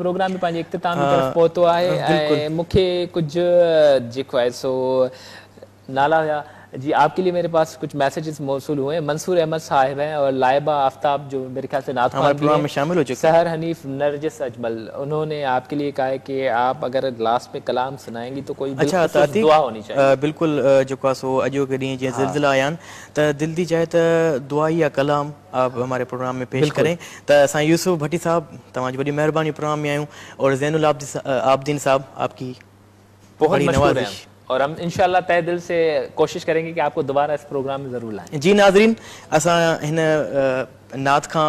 Programme پنهنجي اختتام جي طرف پهتو آهي ۽ مون کي ڪجهه جيڪو آهي سو نالا هئا جی آپ کے لیے میرے پاس کچھ میسیجز موصول ہوئے. ہیں منصور احمد صاحب ہیں اور لائبہ آفتاب جو میرے خیال سے نعت میں شامل ہو چکے سحر حنیف نرجس اجمل انہوں نے آپ کے لیے کہا ہے کہ آپ اگر لاسٹ میں کلام سنائیں گی تو کوئی اچھا دعا ہونی چاہیے۔ بالکل جو کا سو اجو کریں ہاں۔ جے زلزلہ آیان تا دل دی جائے تا دعا یا کلام آپ ہمارے پروگرام میں پیش کریں۔ تا اساں یوسف بھٹی صاحب تمہاری بڑی مہربانی پروگرام میں آئیں اور زین العابدین صاحب آپ کی بہت مشہور ہیں۔ اور ہم انشاءاللہ تہ دل سے کوشش کریں گے کہ آپ کو دوبارہ اس پروگرام میں ضرور لائیں۔ جی ناظرین اسا ہن نات کھاں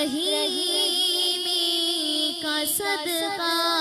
رحیمی کا صدقہ